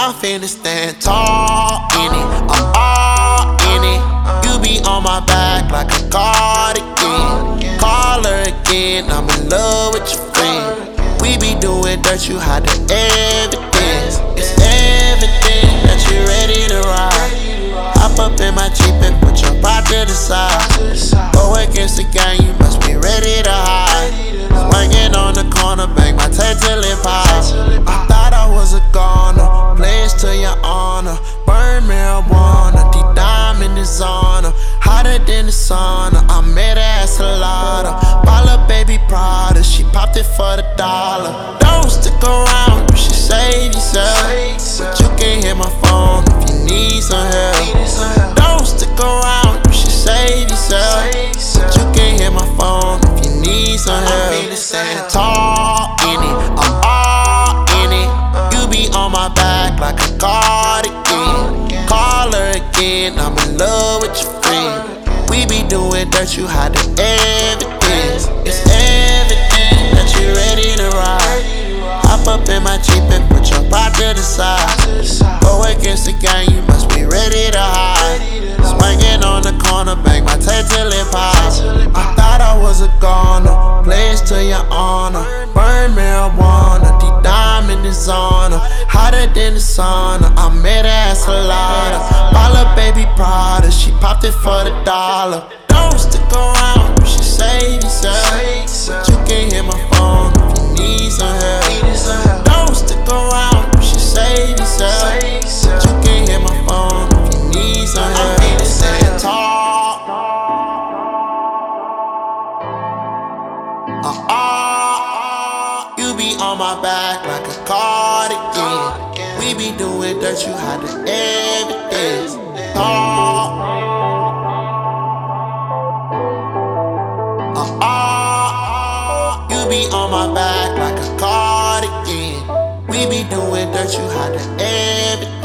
I'm finna stand tall in it. I'm all in it. You be on my back like a cardigan. Call her again. I'm in love with your friend. We be doing dirt, you hide the honor. Burn marijuana, the diamond is on her. Hotter than the sauna, I met her at Salada. Balla baby Prada, she popped it for the dollar. Don't stick around, you should save yourself. But you can hit my phone if you need some help. Don't stick around, you should save yourself. But you can hit my phone if you need some help. I'm my back like a cardigan. Call her again, I'm in love with your friend. We be doing dirt, you hide the evidence. It's evident that you ready to ride. Hop up in my Jeep and put your body to the side. Go against the gang, you must be ready to hide. Swinging on the corner, bang my tail till it pop. I thought I was a goner, pledge to your honor. Sauna, I met her at Salada. Balla baby Prada, she popped it for the dollar. Don't stick around, you should save yourself. But you can hit my phone if you need some help. Don't stick around, you should save yourself. But you can hit my phone if you need some help. I'm stand tall. Uh, uh, you be on my back like a cardigan. We be doing dirt, you hide the evidence. Tall. Uh, uh, you be on my back like a cardigan. We be doing dirt, you hide the evidence.